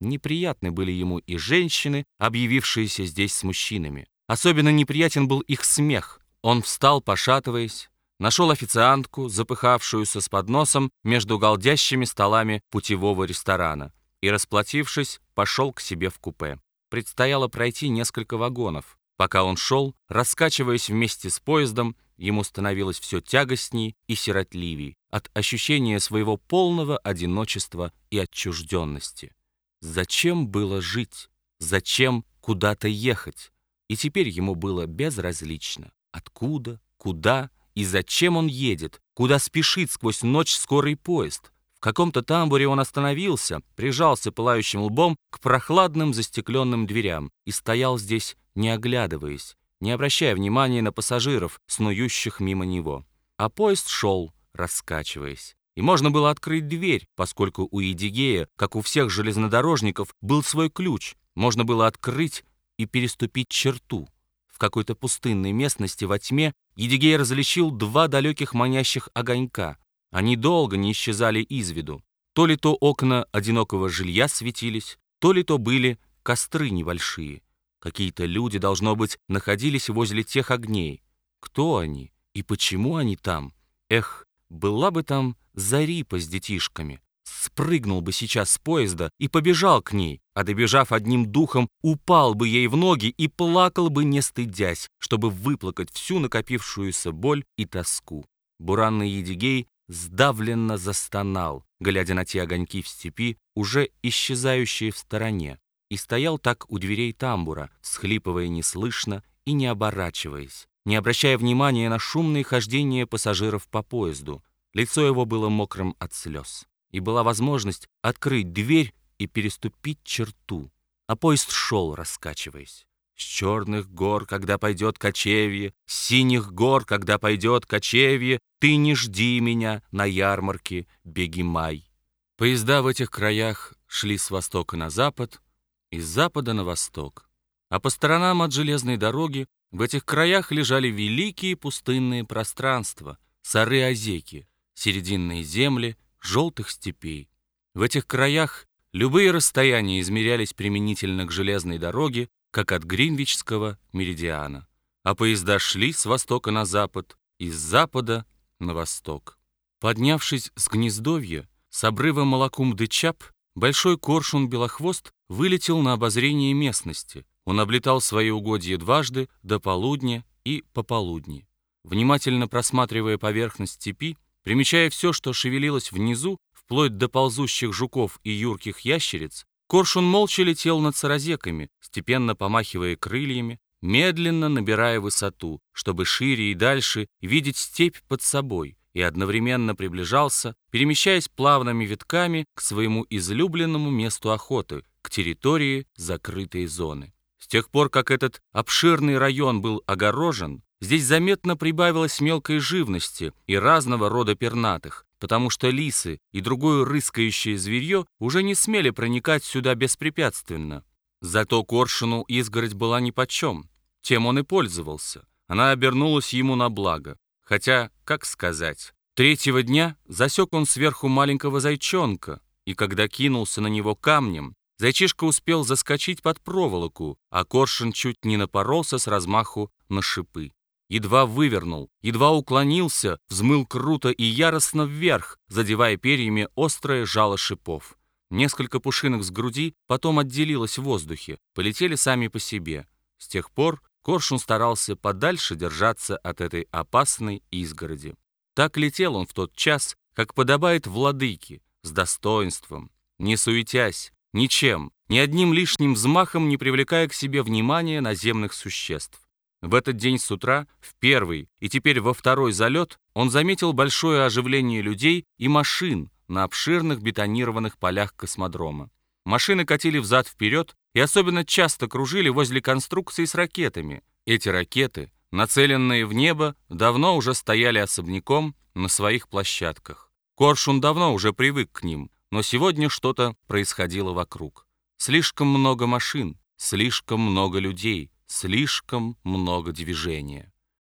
Неприятны были ему и женщины, объявившиеся здесь с мужчинами. Особенно неприятен был их смех. Он встал, пошатываясь, нашел официантку, запыхавшуюся с подносом между голдящими столами путевого ресторана, и, расплатившись, пошел к себе в купе. Предстояло пройти несколько вагонов. Пока он шел, раскачиваясь вместе с поездом, ему становилось все тягостней и сиротливей от ощущения своего полного одиночества и отчужденности. Зачем было жить? Зачем куда-то ехать? И теперь ему было безразлично, откуда, куда и зачем он едет, куда спешит сквозь ночь скорый поезд. В каком-то тамбуре он остановился, прижался пылающим лбом к прохладным застекленным дверям и стоял здесь, не оглядываясь, не обращая внимания на пассажиров, снующих мимо него. А поезд шел, раскачиваясь. И можно было открыть дверь, поскольку у Едигея, как у всех железнодорожников, был свой ключ. Можно было открыть и переступить черту. В какой-то пустынной местности во тьме Едигей различил два далеких манящих огонька. Они долго не исчезали из виду. То ли то окна одинокого жилья светились, то ли то были костры небольшие. Какие-то люди, должно быть, находились возле тех огней. Кто они и почему они там? Эх, была бы там Зарипа с детишками. Спрыгнул бы сейчас с поезда и побежал к ней, а добежав одним духом, упал бы ей в ноги и плакал бы, не стыдясь, чтобы выплакать всю накопившуюся боль и тоску. Буранный Едигей сдавленно застонал, глядя на те огоньки в степи, уже исчезающие в стороне, и стоял так у дверей тамбура, схлипывая неслышно и не оборачиваясь, не обращая внимания на шумные хождения пассажиров по поезду. Лицо его было мокрым от слез, и была возможность открыть дверь и переступить черту. А поезд шел, раскачиваясь. С черных гор, когда пойдет кочевье, с синих гор, когда пойдет кочевье, ты не жди меня на ярмарке, беги май. Поезда в этих краях шли с востока на запад, из запада на восток. А по сторонам от железной дороги в этих краях лежали великие пустынные пространства, сары-озеки, серединные земли, желтых степей. В этих краях любые расстояния измерялись применительно к железной дороге, как от Гринвичского меридиана. А поезда шли с востока на запад и с запада на восток. Поднявшись с гнездовья, с обрыва Малакум-де-Чап, большой коршун-белохвост вылетел на обозрение местности. Он облетал свои угодья дважды, до полудня и пополудни. Внимательно просматривая поверхность степи, примечая все, что шевелилось внизу, вплоть до ползущих жуков и юрких ящериц, Коршун молча летел над саразеками, степенно помахивая крыльями, медленно набирая высоту, чтобы шире и дальше видеть степь под собой, и одновременно приближался, перемещаясь плавными витками к своему излюбленному месту охоты, к территории закрытой зоны. С тех пор, как этот обширный район был огорожен, здесь заметно прибавилось мелкой живности и разного рода пернатых, потому что лисы и другое рыскающее зверье уже не смели проникать сюда беспрепятственно. Зато Коршуну изгородь была нипочем, тем он и пользовался. Она обернулась ему на благо. Хотя, как сказать, третьего дня засек он сверху маленького зайчонка, и когда кинулся на него камнем, зайчишка успел заскочить под проволоку, а Коршун чуть не напоролся с размаху на шипы едва вывернул, едва уклонился, взмыл круто и яростно вверх, задевая перьями острое жало шипов. Несколько пушинок с груди потом отделилось в воздухе, полетели сами по себе. С тех пор Коршун старался подальше держаться от этой опасной изгороди. Так летел он в тот час, как подобает владыке, с достоинством, не суетясь, ничем, ни одним лишним взмахом не привлекая к себе внимания наземных существ. В этот день с утра, в первый и теперь во второй залет, он заметил большое оживление людей и машин на обширных бетонированных полях космодрома. Машины катили взад-вперед и особенно часто кружили возле конструкций с ракетами. Эти ракеты, нацеленные в небо, давно уже стояли особняком на своих площадках. Коршун давно уже привык к ним, но сегодня что-то происходило вокруг. Слишком много машин, слишком много людей, слишком много движения.